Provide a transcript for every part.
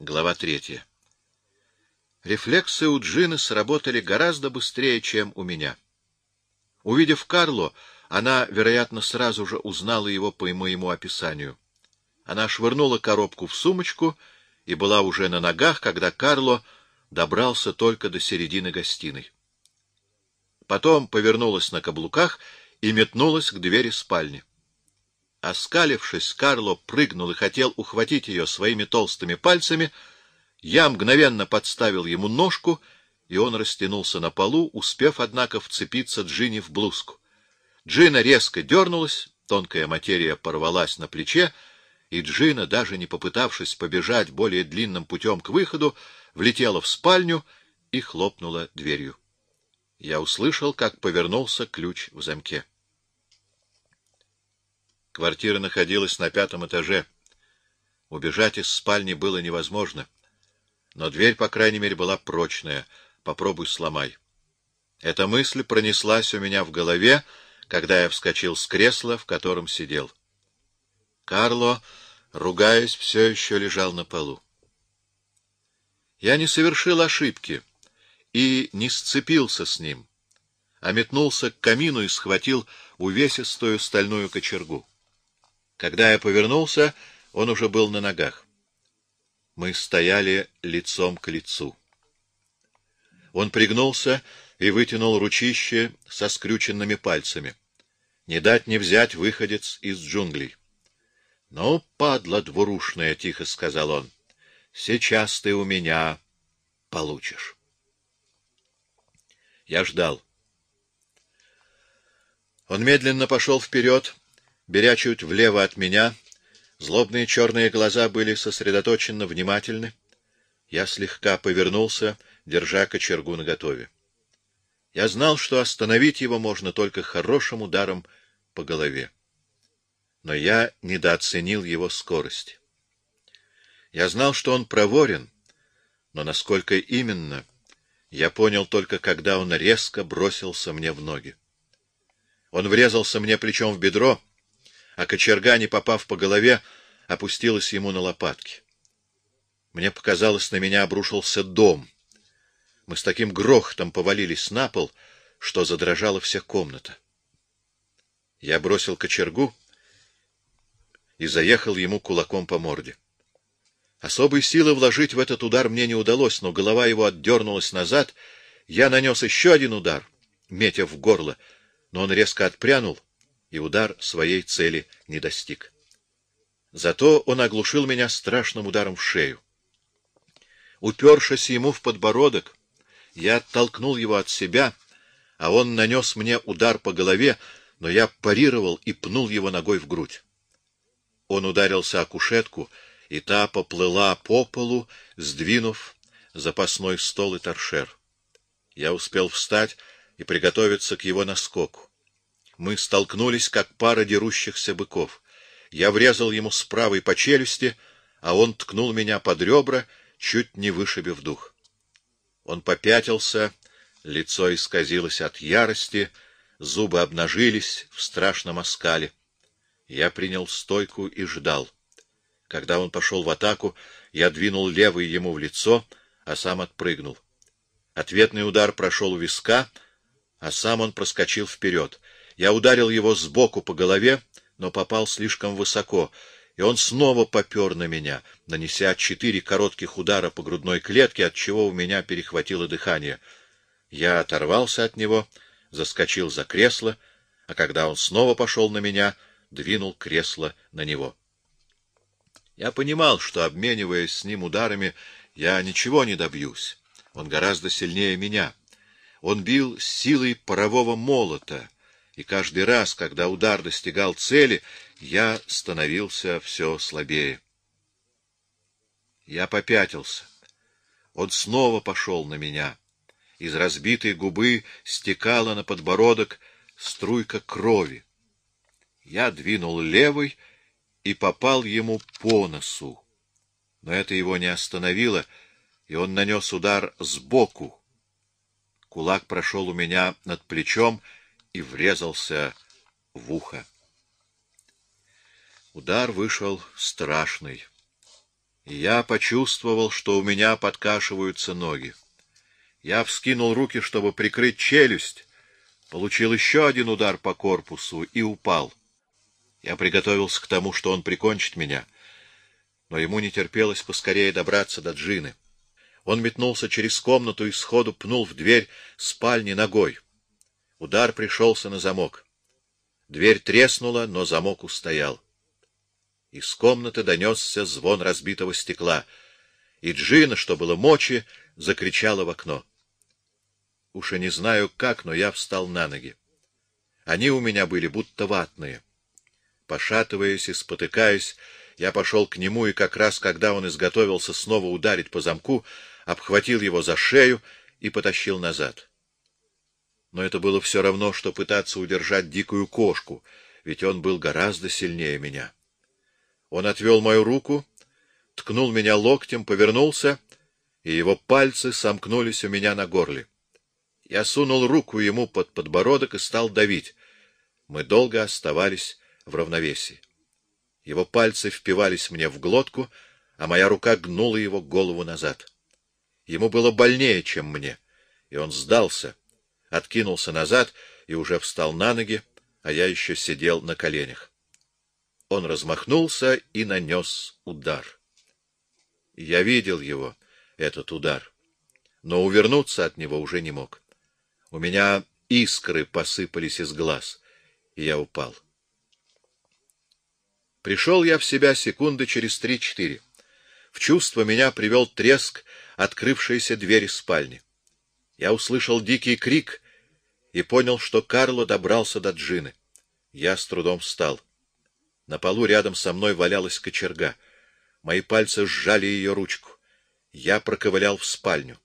Глава третья. Рефлексы у Джины сработали гораздо быстрее, чем у меня. Увидев Карло, она, вероятно, сразу же узнала его по моему описанию. Она швырнула коробку в сумочку и была уже на ногах, когда Карло добрался только до середины гостиной. Потом повернулась на каблуках и метнулась к двери спальни. Оскалившись, Карло прыгнул и хотел ухватить ее своими толстыми пальцами. Я мгновенно подставил ему ножку, и он растянулся на полу, успев, однако, вцепиться Джинни в блузку. Джина резко дернулась, тонкая материя порвалась на плече, и Джина, даже не попытавшись побежать более длинным путем к выходу, влетела в спальню и хлопнула дверью. Я услышал, как повернулся ключ в замке. Квартира находилась на пятом этаже. Убежать из спальни было невозможно. Но дверь, по крайней мере, была прочная. Попробуй сломай. Эта мысль пронеслась у меня в голове, когда я вскочил с кресла, в котором сидел. Карло, ругаясь, все еще лежал на полу. Я не совершил ошибки и не сцепился с ним, а метнулся к камину и схватил увесистую стальную кочергу. Когда я повернулся, он уже был на ногах. Мы стояли лицом к лицу. Он пригнулся и вытянул ручище со скрюченными пальцами. Не дать не взять выходец из джунглей. — Ну, падла двурушная, — тихо сказал он, — сейчас ты у меня получишь. Я ждал. Он медленно пошел вперед, беря чуть влево от меня, злобные черные глаза были сосредоточенно внимательны. Я слегка повернулся, держа кочергу наготове. Я знал, что остановить его можно только хорошим ударом по голове. Но я недооценил его скорость. Я знал, что он проворен, но насколько именно, я понял только, когда он резко бросился мне в ноги. Он врезался мне плечом в бедро, а кочерга, не попав по голове, опустилась ему на лопатки. Мне показалось, на меня обрушился дом. Мы с таким грохотом повалились на пол, что задрожала вся комната. Я бросил кочергу и заехал ему кулаком по морде. Особой силы вложить в этот удар мне не удалось, но голова его отдернулась назад. Я нанес еще один удар, метя в горло, но он резко отпрянул — и удар своей цели не достиг. Зато он оглушил меня страшным ударом в шею. Упершись ему в подбородок, я оттолкнул его от себя, а он нанес мне удар по голове, но я парировал и пнул его ногой в грудь. Он ударился о кушетку, и та поплыла по полу, сдвинув запасной стол и торшер. Я успел встать и приготовиться к его наскоку. Мы столкнулись, как пара дерущихся быков. Я врезал ему с правой по челюсти, а он ткнул меня под ребра, чуть не вышибив дух. Он попятился, лицо исказилось от ярости, зубы обнажились в страшном оскале. Я принял стойку и ждал. Когда он пошел в атаку, я двинул левый ему в лицо, а сам отпрыгнул. Ответный удар прошел у виска, а сам он проскочил вперед — я ударил его сбоку по голове, но попал слишком высоко, и он снова попер на меня, нанеся четыре коротких удара по грудной клетке, от чего у меня перехватило дыхание. Я оторвался от него, заскочил за кресло, а когда он снова пошел на меня, двинул кресло на него. Я понимал, что, обмениваясь с ним ударами, я ничего не добьюсь. Он гораздо сильнее меня. Он бил силой парового молота — и каждый раз, когда удар достигал цели, я становился все слабее. Я попятился. Он снова пошел на меня. Из разбитой губы стекала на подбородок струйка крови. Я двинул левой и попал ему по носу. Но это его не остановило, и он нанес удар сбоку. Кулак прошел у меня над плечом и врезался в ухо. Удар вышел страшный. Я почувствовал, что у меня подкашиваются ноги. Я вскинул руки, чтобы прикрыть челюсть, получил еще один удар по корпусу и упал. Я приготовился к тому, что он прикончит меня, но ему не терпелось поскорее добраться до Джины. Он метнулся через комнату и сходу пнул в дверь спальни ногой. Удар пришелся на замок. Дверь треснула, но замок устоял. Из комнаты донесся звон разбитого стекла, и Джина, что было мочи, закричала в окно. Уж и не знаю как, но я встал на ноги. Они у меня были будто ватные. Пошатываясь и спотыкаясь, я пошел к нему, и как раз когда он изготовился снова ударить по замку, обхватил его за шею и потащил назад. Но это было все равно, что пытаться удержать дикую кошку, ведь он был гораздо сильнее меня. Он отвел мою руку, ткнул меня локтем, повернулся, и его пальцы сомкнулись у меня на горле. Я сунул руку ему под подбородок и стал давить. Мы долго оставались в равновесии. Его пальцы впивались мне в глотку, а моя рука гнула его голову назад. Ему было больнее, чем мне, и он сдался, откинулся назад и уже встал на ноги, а я еще сидел на коленях. Он размахнулся и нанес удар. Я видел его, этот удар, но увернуться от него уже не мог. У меня искры посыпались из глаз, и я упал. Пришел я в себя секунды через три-четыре. В чувство меня привел треск открывшейся двери спальни. Я услышал дикий крик и понял, что Карло добрался до Джины. Я с трудом встал. На полу рядом со мной валялась кочерга. Мои пальцы сжали ее ручку. Я проковылял в спальню.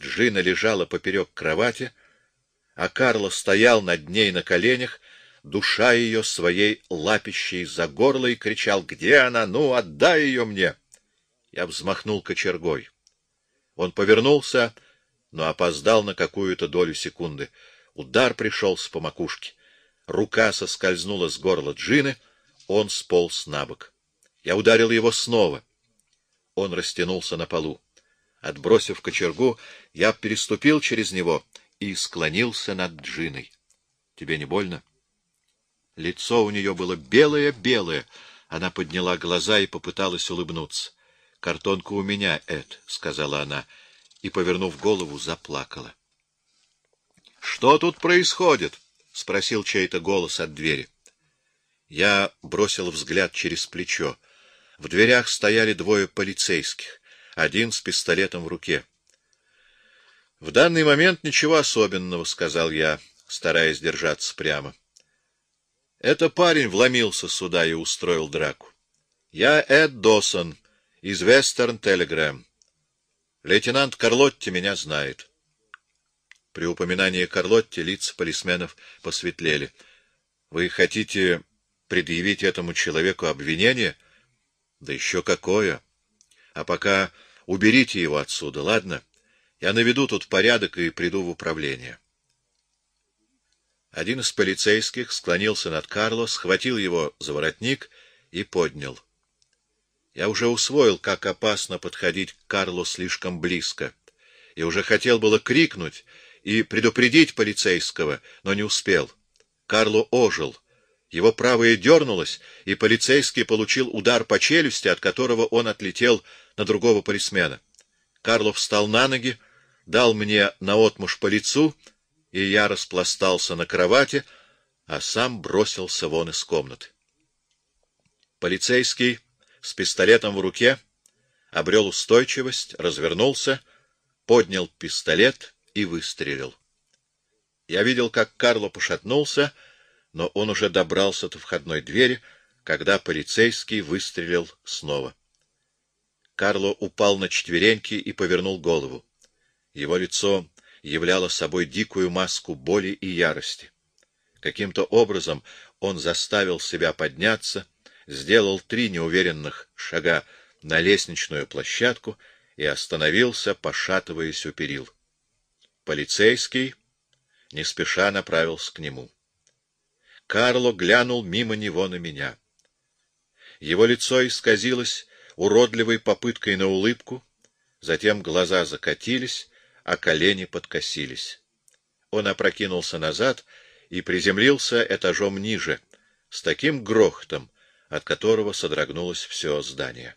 Джина лежала поперек кровати, а Карло стоял над ней на коленях, душа ее своей лапищей за горло и кричал «Где она? Ну, отдай ее мне!» Я взмахнул кочергой. Он повернулся, но опоздал на какую-то долю секунды. Удар пришелся по макушке. Рука соскользнула с горла Джины — он сполз на бок. Я ударил его снова. Он растянулся на полу. Отбросив кочергу, я переступил через него и склонился над Джиной. — Тебе не больно? Лицо у нее было белое-белое. Она подняла глаза и попыталась улыбнуться. — Картонка у меня, Эд, — сказала она, и, повернув голову, заплакала. — Что тут происходит? — спросил чей-то голос от двери. — я бросил взгляд через плечо. В дверях стояли двое полицейских, один с пистолетом в руке. — В данный момент ничего особенного, — сказал я, стараясь держаться прямо. Это парень вломился сюда и устроил драку. Я Эд Досон из Вестерн Телеграм. Лейтенант Карлотти меня знает. При упоминании Карлотти лица полисменов посветлели. — Вы хотите предъявить этому человеку обвинение? Да еще какое! А пока уберите его отсюда, ладно? Я наведу тут порядок и приду в управление. Один из полицейских склонился над Карло, схватил его за воротник и поднял. Я уже усвоил, как опасно подходить к Карлу слишком близко, и уже хотел было крикнуть и предупредить полицейского, но не успел. Карло ожил — его правое дернулось, и полицейский получил удар по челюсти, от которого он отлетел на другого полисмена. Карлов встал на ноги, дал мне наотмашь по лицу, и я распластался на кровати, а сам бросился вон из комнаты. Полицейский с пистолетом в руке обрел устойчивость, развернулся, поднял пистолет и выстрелил. Я видел, как Карло пошатнулся, — но он уже добрался до входной двери, когда полицейский выстрелил снова. Карло упал на четвереньки и повернул голову. Его лицо являло собой дикую маску боли и ярости. Каким-то образом он заставил себя подняться, сделал три неуверенных шага на лестничную площадку и остановился, пошатываясь у перил. Полицейский не спеша направился к нему. Карло глянул мимо него на меня. Его лицо исказилось уродливой попыткой на улыбку, затем глаза закатились, а колени подкосились. Он опрокинулся назад и приземлился этажом ниже, с таким грохотом, от которого содрогнулось все здание.